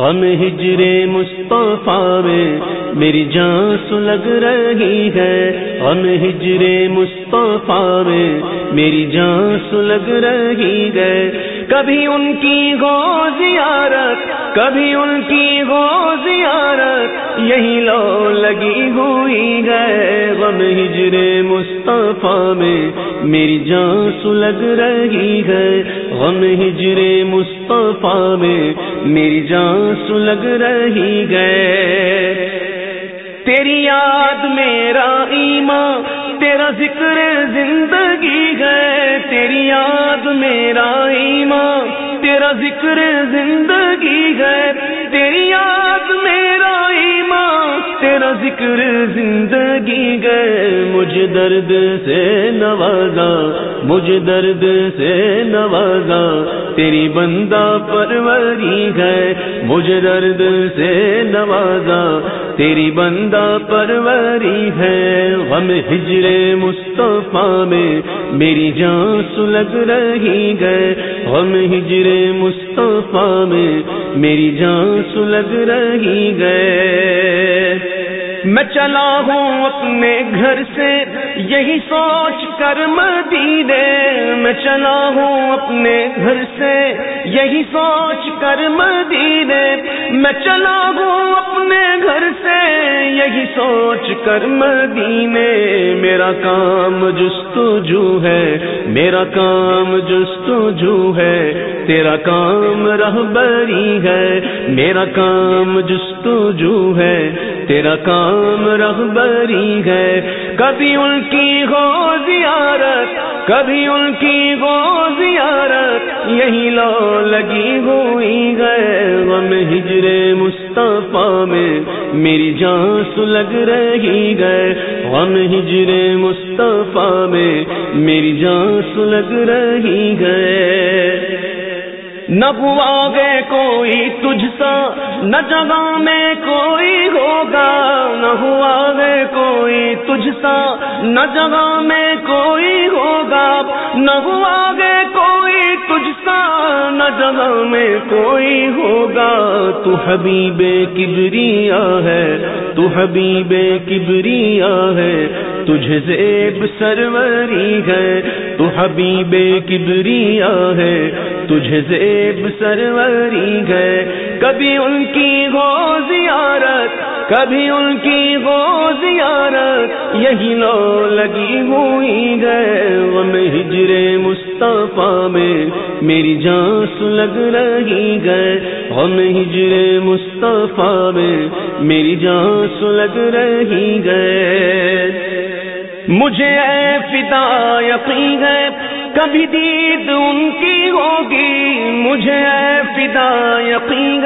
غم ہجر مصطفیٰ میں میری جان سلگ رہی ہے۔ غم ہجر مصطفیٰ میں میری جان سلگ رہی ہے۔ کبھی ان کی گو زیارت کبھی ان کی گو یہی لو لگی ہوئی ہے غم ہجر مصطفیٰ میں میری جان سلگ رہی ہے غم ہجر مصطفیٰ میں میری جان سلگ رہی گئے تیری یاد میرا ایمان، تیرا ذکر زندگی ہے۔ تیری یاد میرا ایمان، تیرا ذکر زندگی ہے۔ تیری یاد میرا تیرا ذکر زندگی گئے مجھے درد سے نوازا مجھے درد سے نوازا تیری بندہ پروری ہے مجھے درد سے نوازا تیری بندہ پروری ہے، غم ہجر مصطفیٰ میں میری جان سلگ رہی گئے، غم ہجر مصطفیٰ میں میری جان سلگ رہی گئے میں چلا ہوں اپنے گھر سے، یہی سوچ کر مدینے۔ میں چلا ہوں اپنے گھر سے، یہی سوچ کر مدینے۔ میں چلا ہوں اپنے گھر سے یہی سوچ کر مدینے، میرا کام جستجو ہے، میرا کام جستجو ہے، تیرا کام رہبری ہے، میرا کام جستجو ہے، تیرا کام رہبری ہے۔ کبھی ان کی ہو زیارت، کبھی ان کی ہو زیارت، یہی لو لگی ہوئی گئے غم ہجر مصطفیٰ میں میری جان سلگ رہی گئے غم ہجر مصطفیٰ میں میری جان سلگ رہی گئے نہ ہوا گئے کوئی تجھ سا، نہ جگہ میں کوئی ہوگا۔ نہ ہوا گئے کوئی تجھ سا، نہ جگہ میں کوئی ہوگا۔ نہ ہوا گئے تجھ سا نہ جگہ میں کوئی ہوگا؟ تو حبیب کبریا ہے، تو حبیب کبریا ہے، تجھے زیب سروری ہے، تو حبیب کبریا ہے، تجھے زیب سروری ہے۔ کبھی ان کی ہو زیارت، کبھی ان کی ہو یہی لو لگی ہوئی گئے غم ہجر مصطفیٰ میں میری جان سلگ رہی گئے غم ہجر مصطفیٰ میں میری جان سلگ رہی گئے مجھے اے فدا یقین ہے، کبھی دید ان کی ہوگی۔ مجھے اے فدا یقین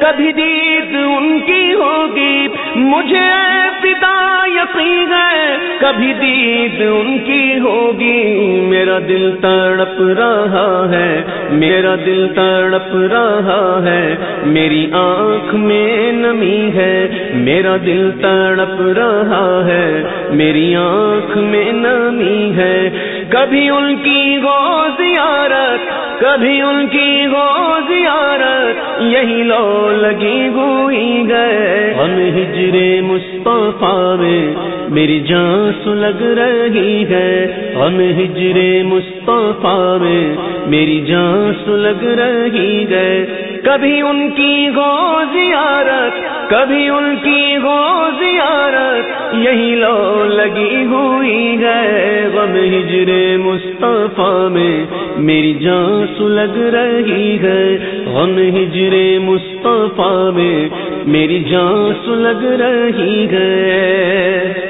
کبھی دید ان کی ہوگی؟ مجھے اے فدا یقین ہے، کبھی دید ان کی ہوگی؟ میرا دل تڑپ رہا ہے، میرا دل تڑپ رہا ہے، میری آنکھ میں نمی ہے، میرا دل تڑپ رہا ہے، میری آنکھ میں نمی ہے۔ کبھی ان کی گو زیارت، کبھی ان کی گو زیارت یہی لو لگی ہوئی گئے۔ ہم ہجرے مصطفیٰ میں میری جان سلگ رہی ہے۔ ہم ہجرے مصطفیٰ میں میری جان سلگ رہی گئے کبھی ان کی گو زیارت، کبھی ان کی گو زیارت، یہی لو لگی ہوئی ہے۔ غم ہجر مصطفیٰ میں میری جان سلگ رہی ہے۔ غم ہجر مصطفیٰ میں میری جان سلگ رہی ہے۔